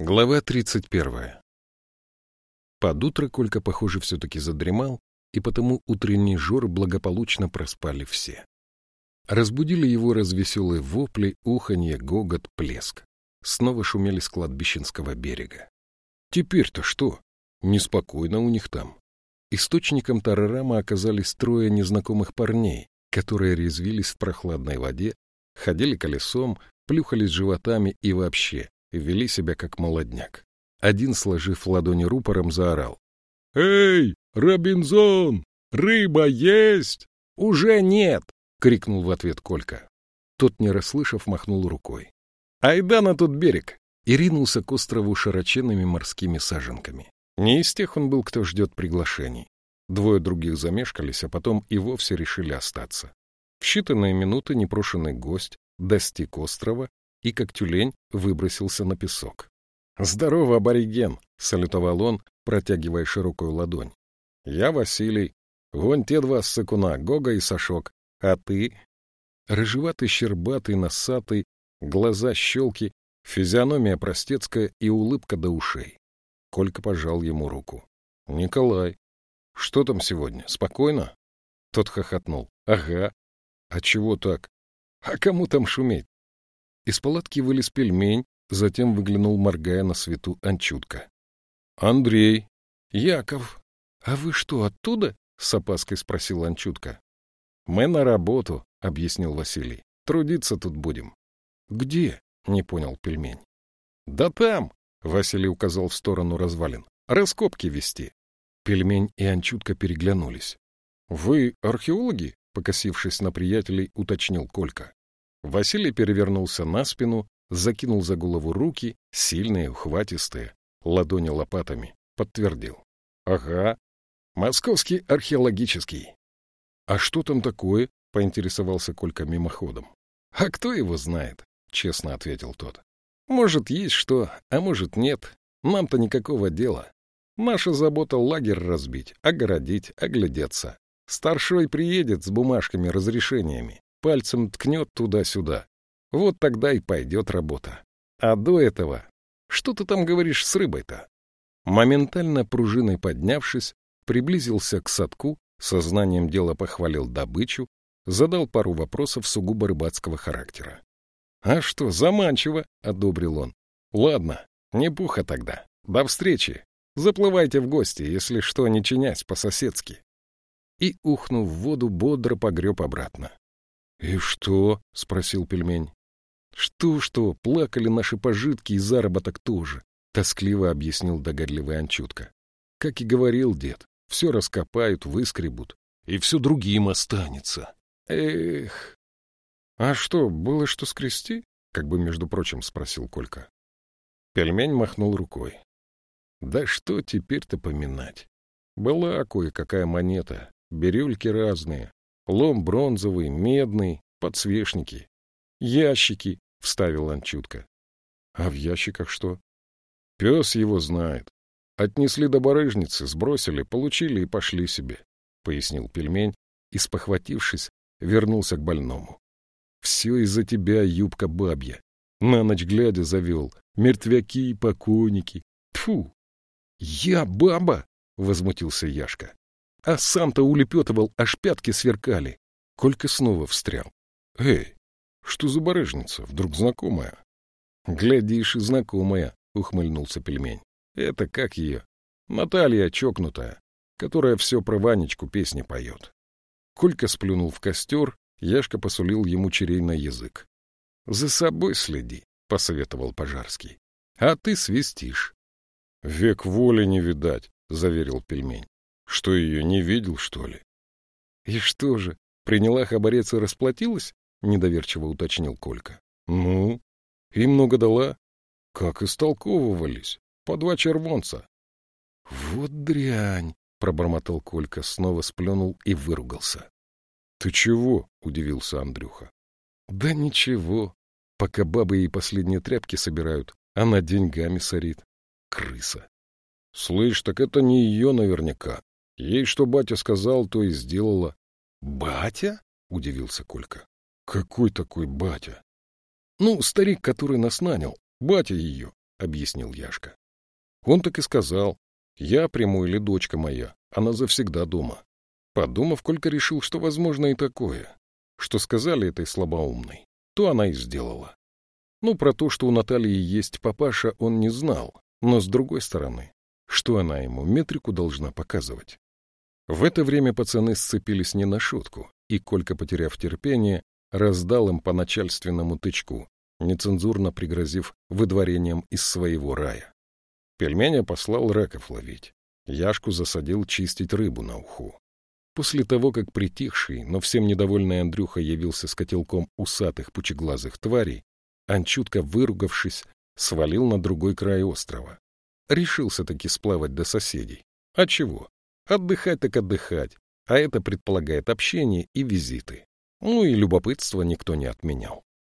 Глава 31. Под утро Колька, похоже, все-таки задремал, и потому утренний жор благополучно проспали все. Разбудили его развеселые вопли, уханье, гогот, плеск. Снова шумели с кладбищенского берега. Теперь-то что? Неспокойно у них там. Источником Тарарама оказались трое незнакомых парней, которые резвились в прохладной воде, ходили колесом, плюхались животами и вообще вели себя как молодняк. Один, сложив ладони рупором, заорал. — Эй, Робинзон, рыба есть? — Уже нет! — крикнул в ответ Колька. Тот, не расслышав, махнул рукой. — Айда на тот берег! И ринулся к острову широченными морскими саженками. Не из тех он был, кто ждет приглашений. Двое других замешкались, а потом и вовсе решили остаться. В считанные минуты непрошенный гость достиг острова и, как тюлень, выбросился на песок. «Здорово, абориген!» — салютовал он, протягивая широкую ладонь. «Я Василий. Вон те два ссыкуна, Гога и Сашок. А ты?» Рыжеватый, щербатый, носатый, глаза щелки, физиономия простецкая и улыбка до ушей. Колька пожал ему руку. «Николай, что там сегодня? Спокойно?» Тот хохотнул. «Ага. А чего так? А кому там шуметь? Из палатки вылез пельмень, затем выглянул, моргая на свету, Анчутка. — Андрей. — Яков. — А вы что, оттуда? — с опаской спросил Анчутка. — Мы на работу, — объяснил Василий. — Трудиться тут будем. — Где? — не понял пельмень. — Да там, — Василий указал в сторону развалин. — Раскопки вести. Пельмень и Анчутка переглянулись. — Вы археологи? — покосившись на приятелей, уточнил Колька. Василий перевернулся на спину, закинул за голову руки, сильные, ухватистые, ладони лопатами, подтвердил. — Ага, московский археологический. — А что там такое? — поинтересовался Колька мимоходом. — А кто его знает? — честно ответил тот. — Может, есть что, а может, нет. Нам-то никакого дела. Наша забота — лагерь разбить, огородить, оглядеться. Старшой приедет с бумажками-разрешениями пальцем ткнет туда-сюда. Вот тогда и пойдет работа. А до этого... Что ты там говоришь с рыбой-то? Моментально пружиной поднявшись, приблизился к садку, сознанием дела похвалил добычу, задал пару вопросов сугубо рыбацкого характера. — А что, заманчиво, — одобрил он. — Ладно, не пуха тогда. До встречи. Заплывайте в гости, если что, не чинясь по-соседски. И, ухнув в воду, бодро погреб обратно. — И что? — спросил пельмень. «Что, — Что-что, плакали наши пожитки и заработок тоже, — тоскливо объяснил догадливый Анчутка. — Как и говорил дед, все раскопают, выскребут, и все другим останется. Эх! — А что, было что скрести? — как бы, между прочим, спросил Колька. Пельмень махнул рукой. — Да что теперь-то поминать? Была кое-какая монета, бирюльки разные, Лом бронзовый, медный, подсвечники. Ящики, — вставил Анчутка. А в ящиках что? Пес его знает. Отнесли до барыжницы, сбросили, получили и пошли себе, — пояснил пельмень и, спохватившись, вернулся к больному. Все из-за тебя, юбка бабья. На ночь глядя завел. Мертвяки и покойники. Тфу! Я баба! — возмутился Яшка а сам-то улепетывал, аж пятки сверкали. Колька снова встрял. — Эй, что за барыжница? Вдруг знакомая? — Глядишь, и знакомая, — ухмыльнулся пельмень. — Это как ее? Наталья чокнутая, которая все про Ванечку песни поет. Колька сплюнул в костер, Яшка посулил ему черей на язык. — За собой следи, — посоветовал Пожарский. — А ты свистишь. — Век воли не видать, — заверил пельмень. Что, ее не видел, что ли? — И что же, приняла хабарец и расплатилась? — недоверчиво уточнил Колька. — Ну, и много дала. Как истолковывались. По два червонца. — Вот дрянь! — пробормотал Колька, снова сплюнул и выругался. — Ты чего? — удивился Андрюха. — Да ничего. Пока бабы ей последние тряпки собирают, она деньгами сорит. Крыса. — Слышь, так это не ее наверняка. Ей что батя сказал, то и сделала. — Батя? — удивился Колька. — Какой такой батя? — Ну, старик, который нас нанял. Батя ее. — объяснил Яшка. Он так и сказал. Я приму или дочка моя, она завсегда дома. Подумав, Колька решил, что возможно и такое. Что сказали этой слабоумной, то она и сделала. Ну, про то, что у Натальи есть папаша, он не знал. Но с другой стороны, что она ему метрику должна показывать? В это время пацаны сцепились не на шутку, и Колька, потеряв терпение, раздал им по начальственному тычку, нецензурно пригрозив выдворением из своего рая. Пельменя послал раков ловить. Яшку засадил чистить рыбу на уху. После того, как притихший, но всем недовольный Андрюха явился с котелком усатых пучеглазых тварей, Анчутка, выругавшись, свалил на другой край острова. Решился таки сплавать до соседей. А чего? Отдыхать так отдыхать, а это предполагает общение и визиты. Ну и любопытство никто не отменял.